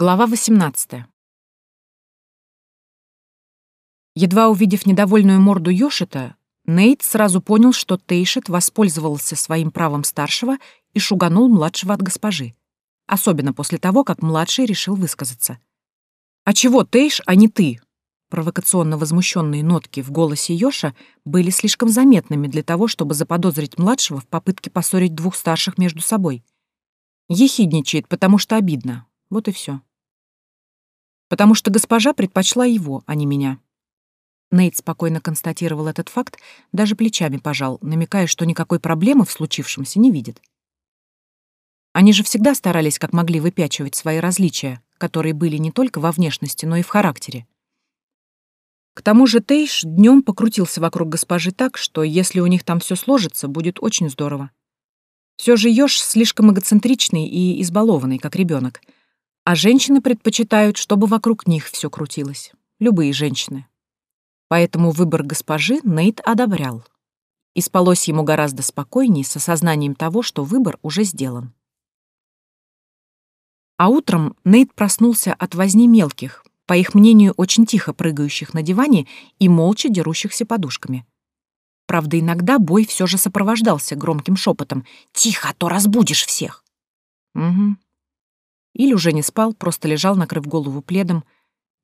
Глава 18. Едва увидев недовольную морду Йошита, Нейт сразу понял, что Тейшет воспользовался своим правом старшего и шуганул младшего от госпожи. Особенно после того, как младший решил высказаться. «А чего Тейш, а не ты?» Провокационно возмущенные нотки в голосе Йоша были слишком заметными для того, чтобы заподозрить младшего в попытке поссорить двух старших между собой. Ехидничает, потому что обидно, вот и все. Потому что госпожа предпочла его, а не меня. Нейт спокойно констатировал этот факт, даже плечами пожал, намекая, что никакой проблемы в случившемся не видит. Они же всегда старались как могли выпячивать свои различия, которые были не только во внешности, но и в характере. К тому же Тейш днем покрутился вокруг госпожи так, что если у них там все сложится, будет очень здорово. Все же Ёж слишком эгоцентричный и избалованный, как ребенок, а женщины предпочитают, чтобы вокруг них все крутилось. Любые женщины. Поэтому выбор госпожи Нейт одобрял. И спалось ему гораздо спокойнее с осознанием того, что выбор уже сделан. А утром Нейт проснулся от возни мелких, по их мнению, очень тихо прыгающих на диване и молча дерущихся подушками. Правда, иногда бой все же сопровождался громким шепотом «Тихо, а то разбудишь всех!» Угу. Или уже не спал, просто лежал, накрыв голову пледом.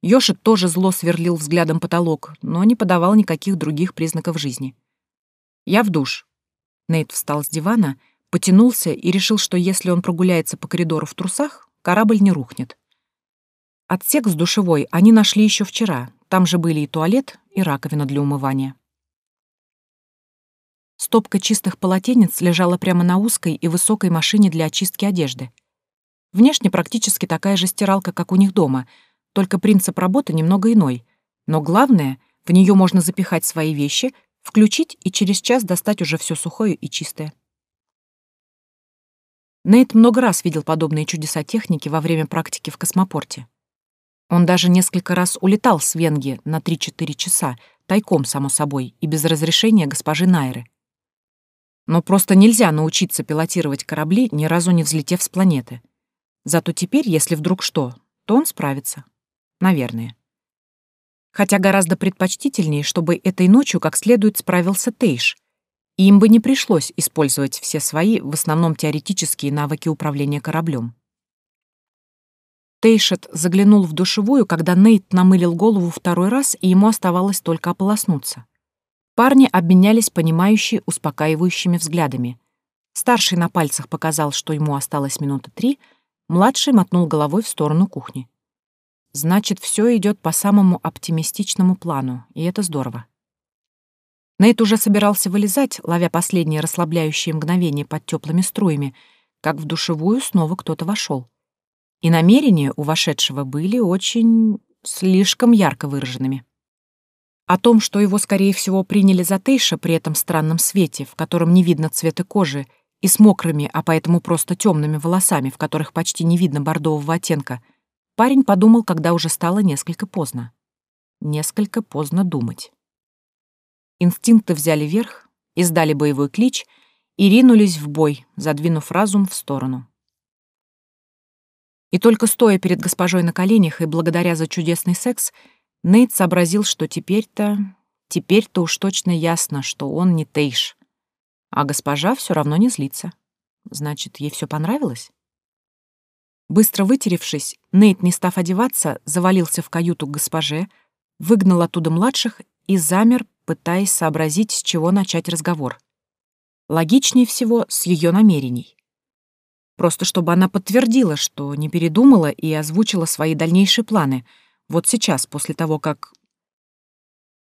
Ёши тоже зло сверлил взглядом потолок, но не подавал никаких других признаков жизни. «Я в душ». Нейт встал с дивана, потянулся и решил, что если он прогуляется по коридору в трусах, корабль не рухнет. Отсек с душевой они нашли еще вчера, там же были и туалет, и раковина для умывания. Стопка чистых полотенец лежала прямо на узкой и высокой машине для очистки одежды — Внешне практически такая же стиралка, как у них дома, только принцип работы немного иной. Но главное, в нее можно запихать свои вещи, включить и через час достать уже все сухое и чистое. Нейт много раз видел подобные чудеса техники во время практики в космопорте. Он даже несколько раз улетал с Венги на 3-4 часа, тайком, само собой, и без разрешения госпожи Найры. Но просто нельзя научиться пилотировать корабли, ни разу не взлетев с планеты. Зато теперь, если вдруг что, то он справится. Наверное. Хотя гораздо предпочтительнее, чтобы этой ночью как следует справился Тейш, и им бы не пришлось использовать все свои, в основном теоретические навыки управления кораблем. Тейшет заглянул в душевую, когда Нейт намылил голову второй раз, и ему оставалось только ополоснуться. Парни обменялись понимающие, успокаивающими взглядами. Старший на пальцах показал, что ему осталось минуты три — Младший мотнул головой в сторону кухни. Значит, все идет по самому оптимистичному плану, и это здорово. Нейт уже собирался вылезать, ловя последние расслабляющие мгновения под теплыми струями, как в душевую снова кто-то вошел. И намерения у вошедшего были очень... слишком ярко выраженными. О том, что его, скорее всего, приняли за Тейша при этом странном свете, в котором не видно цвета кожи, и с мокрыми, а поэтому просто темными волосами, в которых почти не видно бордового оттенка, парень подумал, когда уже стало несколько поздно. Несколько поздно думать. Инстинкты взяли верх, издали боевой клич и ринулись в бой, задвинув разум в сторону. И только стоя перед госпожой на коленях и благодаря за чудесный секс, Нейт сообразил, что теперь-то... Теперь-то уж точно ясно, что он не Тейш. А госпожа все равно не злится. Значит, ей все понравилось? Быстро вытеревшись, Нейт, не став одеваться, завалился в каюту к госпоже, выгнал оттуда младших и замер, пытаясь сообразить, с чего начать разговор. Логичнее всего с ее намерений. Просто чтобы она подтвердила, что не передумала и озвучила свои дальнейшие планы, вот сейчас, после того, как...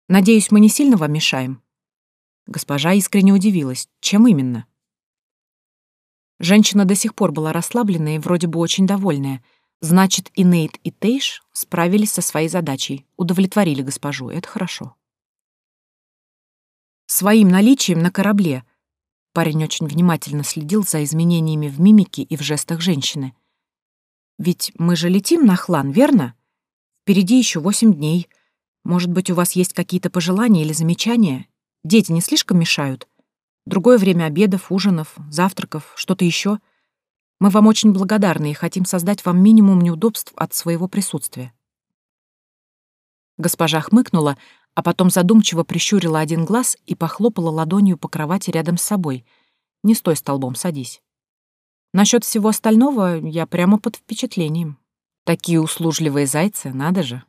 «Надеюсь, мы не сильно вам мешаем?» Госпожа искренне удивилась. Чем именно? Женщина до сих пор была расслабленная и вроде бы очень довольная. Значит, и Нейт, и Тейш справились со своей задачей, удовлетворили госпожу. Это хорошо. Своим наличием на корабле парень очень внимательно следил за изменениями в мимике и в жестах женщины. Ведь мы же летим на Хлан, верно? Впереди еще восемь дней. Может быть, у вас есть какие-то пожелания или замечания? Дети не слишком мешают? Другое время обедов, ужинов, завтраков, что-то еще. Мы вам очень благодарны и хотим создать вам минимум неудобств от своего присутствия». Госпожа хмыкнула, а потом задумчиво прищурила один глаз и похлопала ладонью по кровати рядом с собой. «Не стой столбом, садись». Насчет всего остального я прямо под впечатлением. Такие услужливые зайцы, надо же.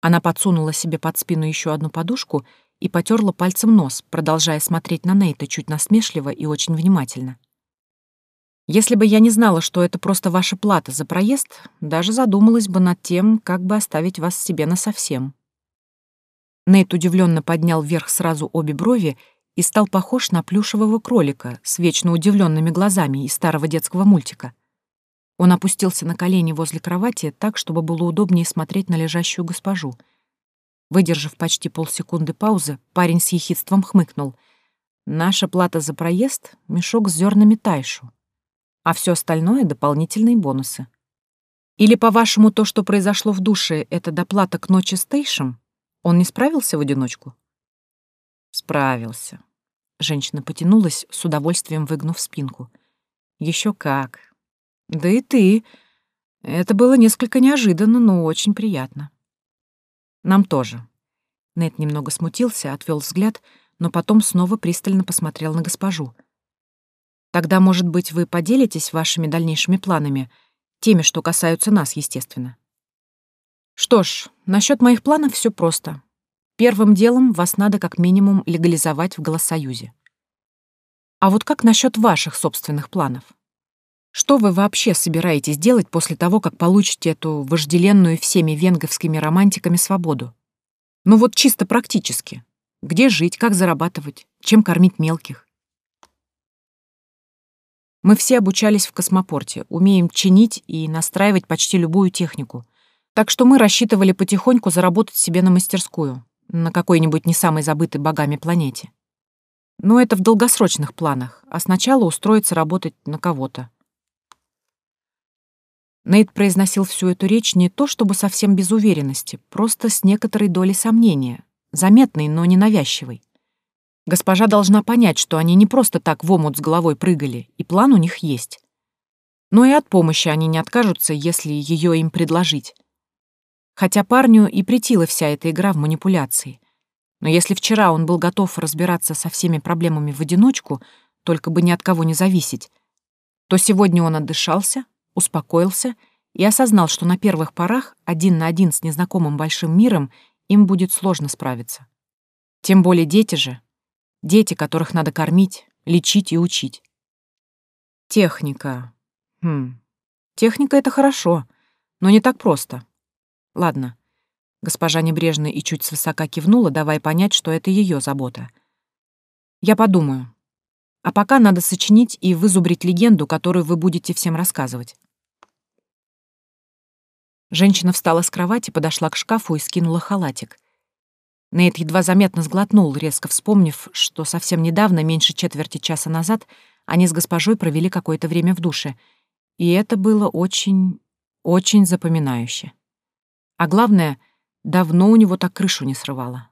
Она подсунула себе под спину еще одну подушку и потерла пальцем нос, продолжая смотреть на Нейта чуть насмешливо и очень внимательно. Если бы я не знала, что это просто ваша плата за проезд, даже задумалась бы над тем, как бы оставить вас себе насовсем. Нейт удивленно поднял вверх сразу обе брови и стал похож на плюшевого кролика с вечно удивленными глазами из старого детского мультика. Он опустился на колени возле кровати так, чтобы было удобнее смотреть на лежащую госпожу. Выдержав почти полсекунды паузы, парень с ехидством хмыкнул. «Наша плата за проезд — мешок с зернами тайшу а все остальное — дополнительные бонусы. Или, по-вашему, то, что произошло в душе, это доплата к ночи с Тейшем? Он не справился в одиночку? Справился. Женщина потянулась, с удовольствием выгнув спинку. Еще как. Да и ты. Это было несколько неожиданно, но очень приятно. Нам тоже. Нет немного смутился, отвел взгляд, но потом снова пристально посмотрел на госпожу — Тогда, может быть, вы поделитесь вашими дальнейшими планами, теми, что касаются нас, естественно. Что ж, насчет моих планов все просто. Первым делом вас надо как минимум легализовать в Голосоюзе. А вот как насчет ваших собственных планов? Что вы вообще собираетесь делать после того, как получите эту вожделенную всеми венговскими романтиками свободу? Ну вот чисто практически. Где жить, как зарабатывать, чем кормить мелких? Мы все обучались в космопорте, умеем чинить и настраивать почти любую технику. Так что мы рассчитывали потихоньку заработать себе на мастерскую, на какой-нибудь не самой забытой богами планете. Но это в долгосрочных планах, а сначала устроиться работать на кого-то. Нейт произносил всю эту речь не то чтобы совсем без уверенности, просто с некоторой долей сомнения, заметной, но не навязчивой. Госпожа должна понять, что они не просто так в омут с головой прыгали, и план у них есть. Но и от помощи они не откажутся, если ее им предложить. Хотя парню и претила вся эта игра в манипуляции. Но если вчера он был готов разбираться со всеми проблемами в одиночку, только бы ни от кого не зависеть, то сегодня он отдышался, успокоился и осознал, что на первых порах один на один с незнакомым большим миром им будет сложно справиться. Тем более дети же, Дети, которых надо кормить, лечить и учить. Техника. Хм. Техника — это хорошо, но не так просто. Ладно. Госпожа небрежно и чуть свысока кивнула, давая понять, что это ее забота. Я подумаю. А пока надо сочинить и вызубрить легенду, которую вы будете всем рассказывать. Женщина встала с кровати, подошла к шкафу и скинула халатик. Нейт едва заметно сглотнул, резко вспомнив, что совсем недавно, меньше четверти часа назад, они с госпожой провели какое-то время в душе. И это было очень, очень запоминающе. А главное, давно у него так крышу не срывало.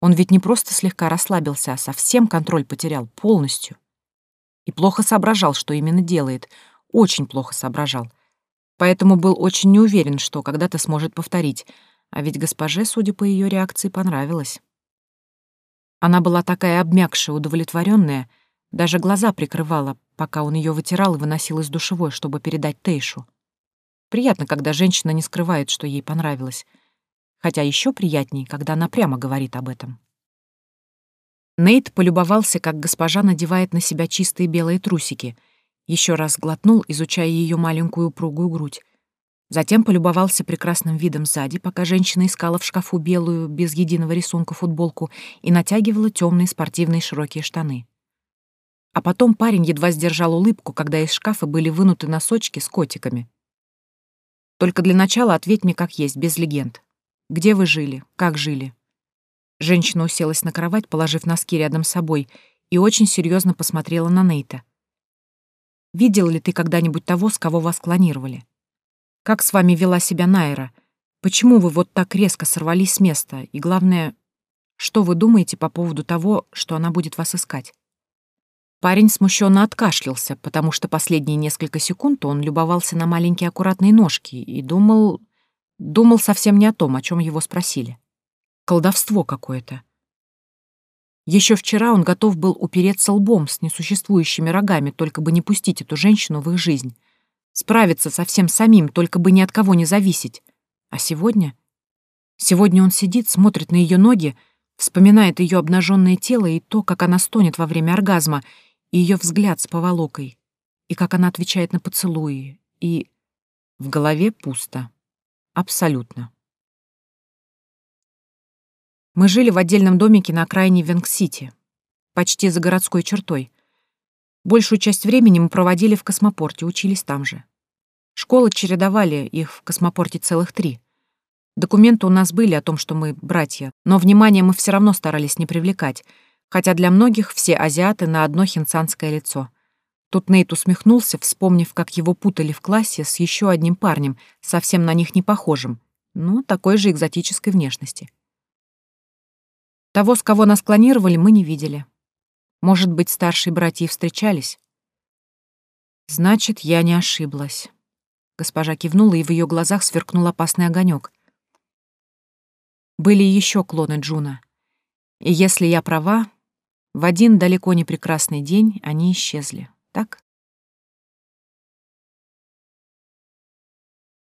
Он ведь не просто слегка расслабился, а совсем контроль потерял полностью. И плохо соображал, что именно делает. Очень плохо соображал. Поэтому был очень неуверен, что когда-то сможет повторить — а ведь госпоже, судя по ее реакции, понравилось. Она была такая обмякшая, удовлетворенная, даже глаза прикрывала, пока он ее вытирал и выносил из душевой, чтобы передать Тейшу. Приятно, когда женщина не скрывает, что ей понравилось. Хотя еще приятнее, когда она прямо говорит об этом. Нейт полюбовался, как госпожа надевает на себя чистые белые трусики, еще раз глотнул, изучая ее маленькую упругую грудь, Затем полюбовался прекрасным видом сзади, пока женщина искала в шкафу белую, без единого рисунка футболку и натягивала темные спортивные широкие штаны. А потом парень едва сдержал улыбку, когда из шкафа были вынуты носочки с котиками. «Только для начала ответь мне как есть, без легенд. Где вы жили? Как жили?» Женщина уселась на кровать, положив носки рядом с собой, и очень серьезно посмотрела на Нейта. «Видел ли ты когда-нибудь того, с кого вас клонировали?» Как с вами вела себя Найра? Почему вы вот так резко сорвались с места? И главное, что вы думаете по поводу того, что она будет вас искать? Парень смущенно откашлялся, потому что последние несколько секунд он любовался на маленькие аккуратные ножки и думал... думал совсем не о том, о чем его спросили. Колдовство какое-то. Еще вчера он готов был упереться лбом с несуществующими рогами, только бы не пустить эту женщину в их жизнь. Справиться со всем самим, только бы ни от кого не зависеть. А сегодня? Сегодня он сидит, смотрит на ее ноги, вспоминает ее обнаженное тело и то, как она стонет во время оргазма, и ее взгляд с поволокой, и как она отвечает на поцелуи, и... В голове пусто. Абсолютно. Мы жили в отдельном домике на окраине Венг-Сити, почти за городской чертой. Большую часть времени мы проводили в космопорте, учились там же. Школы чередовали, их в космопорте целых три. Документы у нас были о том, что мы братья, но внимание мы все равно старались не привлекать, хотя для многих все азиаты на одно хинцанское лицо. Тут Нейт усмехнулся, вспомнив, как его путали в классе с еще одним парнем, совсем на них не похожим, но такой же экзотической внешности. Того, с кого нас клонировали, мы не видели. Может быть, старшие братья встречались? Значит, я не ошиблась. Госпожа кивнула, и в ее глазах сверкнул опасный огонек. Были еще клоны Джуна. И если я права, в один далеко не прекрасный день они исчезли, так?